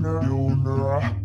no, no.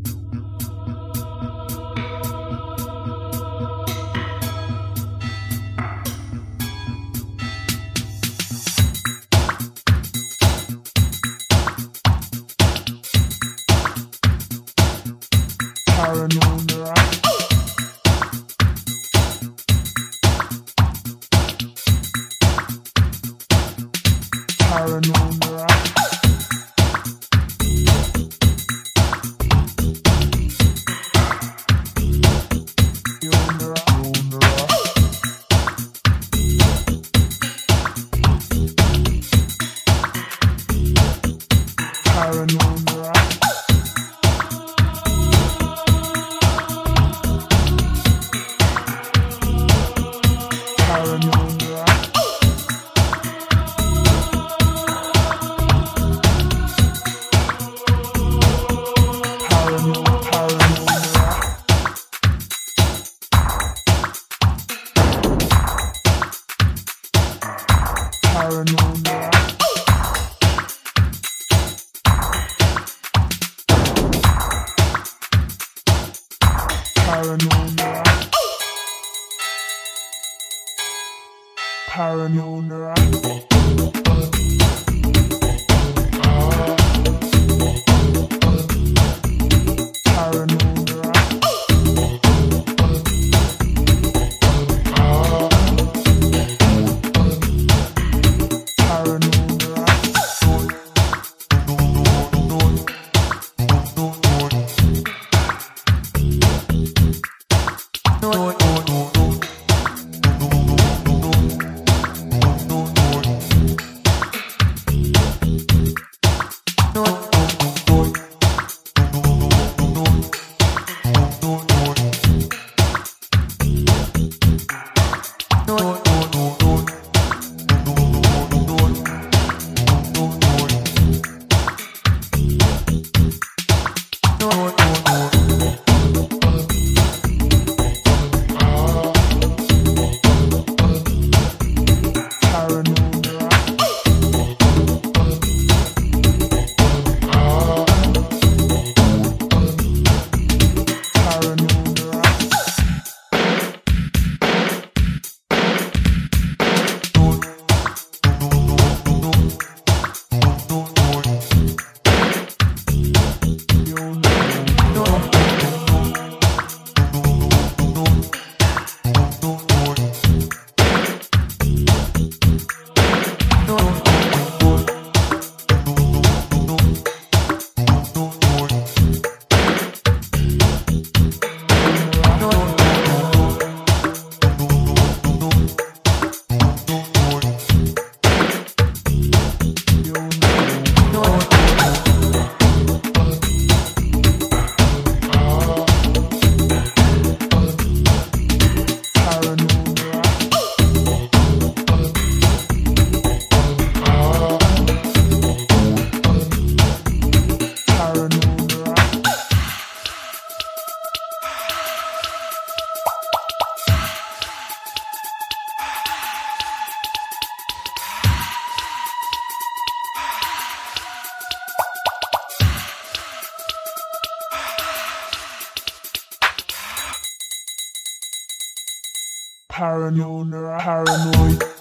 Paranormal. Paranormal. paranoid, paranoid.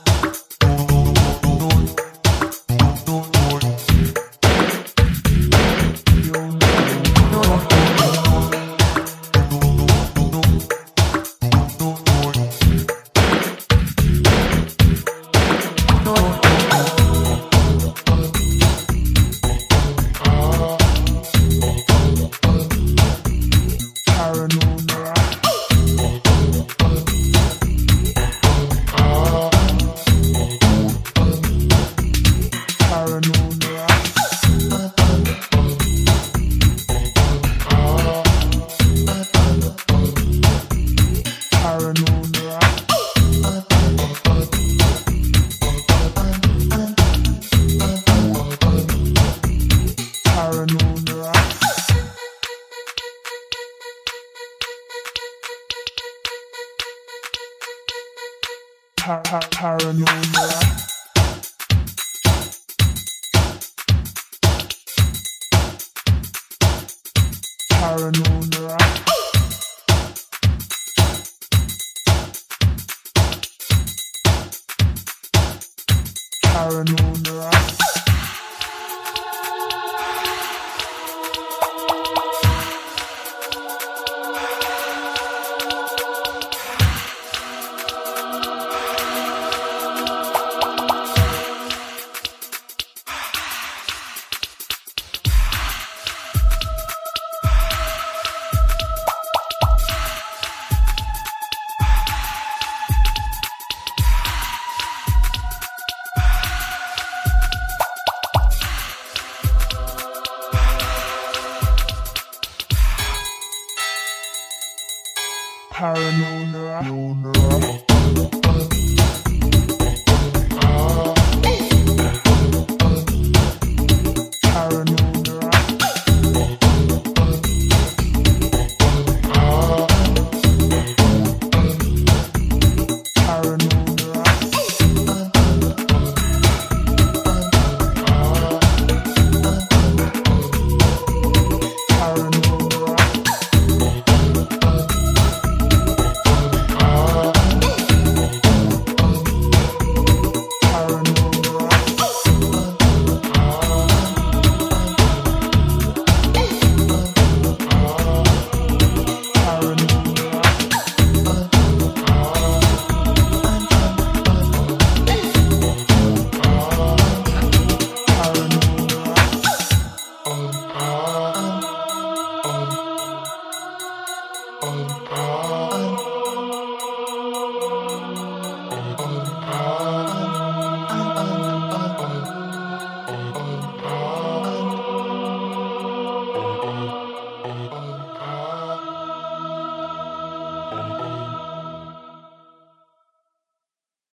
Pa- pa- Paranoia. Paranoia. Paranoia. Paranoia.